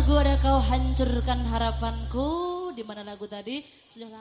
Lagu ada kau hancurkan harapanku. Di mana lagu tadi? Sudah lama.